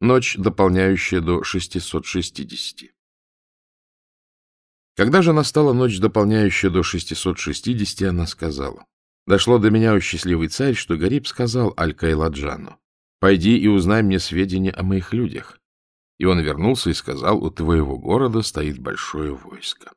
Ночь, дополняющая до 660. Когда же настала ночь, дополняющая до 660, она сказала, «Дошло до меня, о счастливый царь, что Гариб сказал Аль-Кайладжану, «Пойди и узнай мне сведения о моих людях». И он вернулся и сказал, «У твоего города стоит большое войско».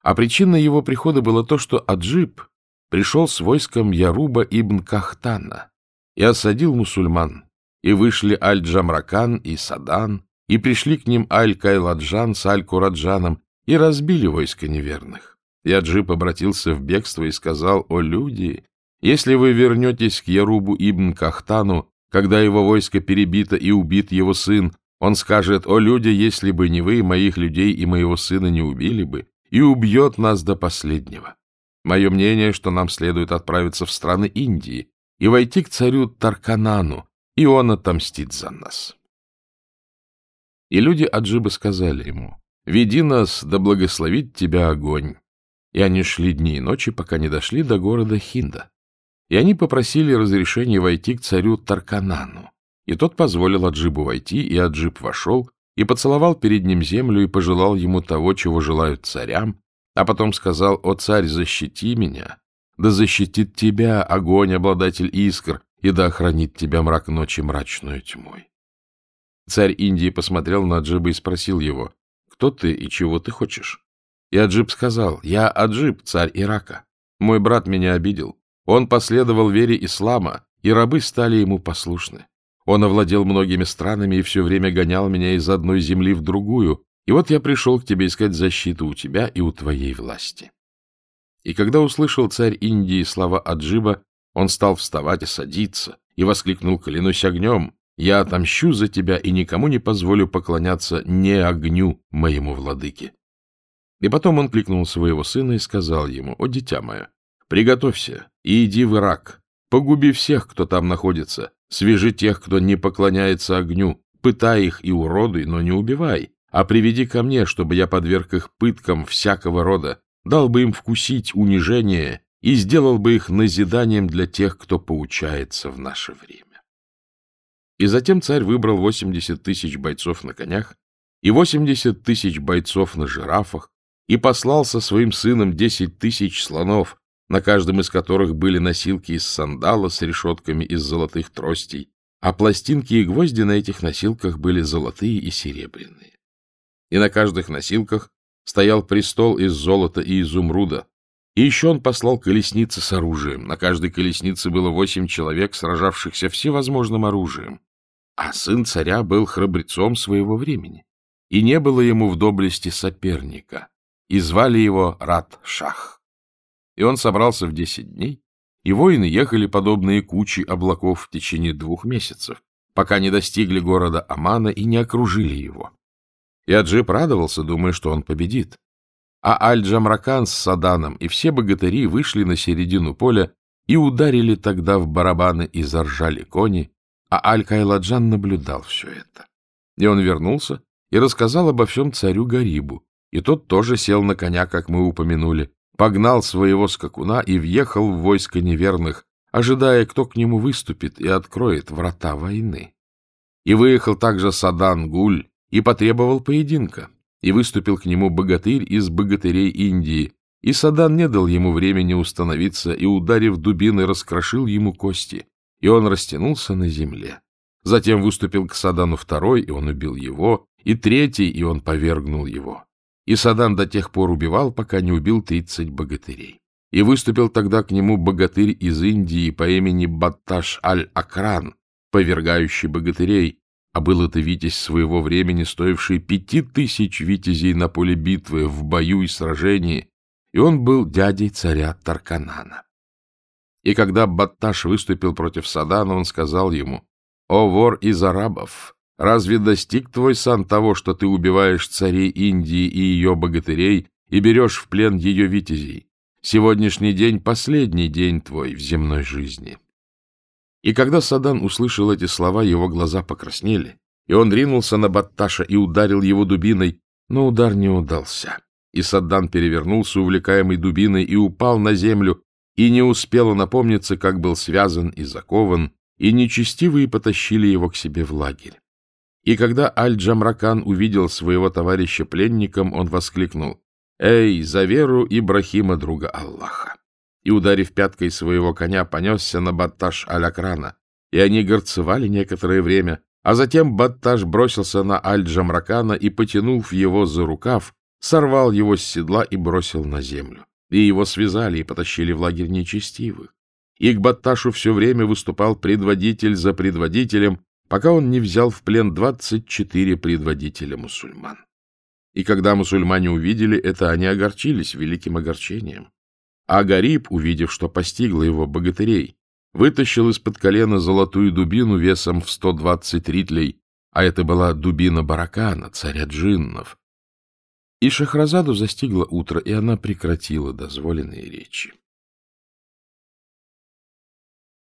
А причиной его прихода было то, что Аджиб пришел с войском Яруба ибн Кахтана и осадил мусульман, и вышли Аль-Джамракан и Садан, и пришли к ним Аль-Кайладжан с Аль-Кураджаном, и разбили войско неверных. И Аджиб обратился в бегство и сказал, «О люди, если вы вернетесь к Ярубу ибн Кахтану, когда его войско перебито и убит его сын, он скажет, «О люди, если бы не вы, моих людей и моего сына не убили бы, и убьет нас до последнего». Мое мнение, что нам следует отправиться в страны Индии и войти к царю Тарканану, и он отомстит за нас. И люди Аджиба сказали ему, «Веди нас, да благословит тебя огонь». И они шли дни и ночи, пока не дошли до города Хинда. И они попросили разрешения войти к царю Тарканану. И тот позволил Аджибу войти, и Аджиб вошел, и поцеловал перед ним землю, и пожелал ему того, чего желают царям, а потом сказал, «О царь, защити меня, да защитит тебя огонь, обладатель искр, и да охранит тебя мрак ночи мрачную тьмой». Царь Индии посмотрел на Аджиба и спросил его, кто ты и чего ты хочешь? И Аджиб сказал, я Аджиб, царь Ирака. Мой брат меня обидел. Он последовал вере ислама, и рабы стали ему послушны. Он овладел многими странами и все время гонял меня из одной земли в другую, и вот я пришел к тебе искать защиту у тебя и у твоей власти. И когда услышал царь Индии слова Аджиба, он стал вставать и садиться, и воскликнул, клянусь огнем, я отомщу за тебя и никому не позволю поклоняться не огню моему владыке. И потом он кликнул своего сына и сказал ему, «О, дитя мое, приготовься и иди в Ирак, погуби всех, кто там находится, свяжи тех, кто не поклоняется огню, пытай их и уродуй, но не убивай, а приведи ко мне, чтобы я подверг их пыткам всякого рода, дал бы им вкусить унижение и сделал бы их назиданием для тех, кто поучается в наше время». И затем царь выбрал 80 тысяч бойцов на конях и 80 тысяч бойцов на жирафах и послал со своим сыном 10 тысяч слонов, на каждом из которых были носилки из сандала с решетками из золотых тростей, а пластинки и гвозди на этих носилках были золотые и серебряные. И на каждых носилках стоял престол из золота и изумруда, и еще он послал колесницы с оружием. На каждой колеснице было восемь человек, сражавшихся всевозможным оружием. А сын царя был храбрецом своего времени, и не было ему в доблести соперника, и звали его Рад-Шах. И он собрался в десять дней, и воины ехали подобные кучи облаков в течение двух месяцев, пока не достигли города Амана и не окружили его. И Аджип радовался, думая, что он победит. А Аль-Джамракан с Саданом и все богатыри вышли на середину поля и ударили тогда в барабаны и заржали кони, а Аль-Кайладжан наблюдал все это. И он вернулся и рассказал обо всем царю Гарибу, и тот тоже сел на коня, как мы упомянули, погнал своего скакуна и въехал в войско неверных, ожидая, кто к нему выступит и откроет врата войны. И выехал также Садан-Гуль и потребовал поединка, и выступил к нему богатырь из богатырей Индии, и Садан не дал ему времени установиться и, ударив дубины, раскрошил ему кости, и он растянулся на земле. Затем выступил к Садану второй, и он убил его, и третий, и он повергнул его. И Садан до тех пор убивал, пока не убил тридцать богатырей. И выступил тогда к нему богатырь из Индии по имени Батташ аль-Акран, повергающий богатырей, а был это витязь своего времени, стоивший пяти тысяч витязей на поле битвы, в бою и сражении, и он был дядей царя Тарканана. И когда Батташ выступил против Садана, он сказал ему, «О, вор из арабов, разве достиг твой сан того, что ты убиваешь царей Индии и ее богатырей и берешь в плен ее витязей? Сегодняшний день — последний день твой в земной жизни». И когда Садан услышал эти слова, его глаза покраснели, и он ринулся на Батташа и ударил его дубиной, но удар не удался. И Саддан перевернулся, увлекаемый дубиной, и упал на землю, и не успела напомниться, как был связан и закован, и нечестивые потащили его к себе в лагерь. И когда Аль-Джамракан увидел своего товарища пленником, он воскликнул «Эй, за веру Ибрахима, друга Аллаха!» И, ударив пяткой своего коня, понесся на Батташ Аль-Акрана, и они горцевали некоторое время, а затем Батташ бросился на Аль-Джамракана и, потянув его за рукав, сорвал его с седла и бросил на землю. И его связали и потащили в лагерь нечестивых. И к Батташу все время выступал предводитель за предводителем, пока он не взял в плен двадцать четыре предводителя мусульман. И когда мусульмане увидели это, они огорчились великим огорчением. А Гариб, увидев, что постигло его богатырей, вытащил из-под колена золотую дубину весом в сто двадцать ритлей, а это была дубина Баракана, царя джиннов. И Шахразаду застигло утро, и она прекратила дозволенные речи.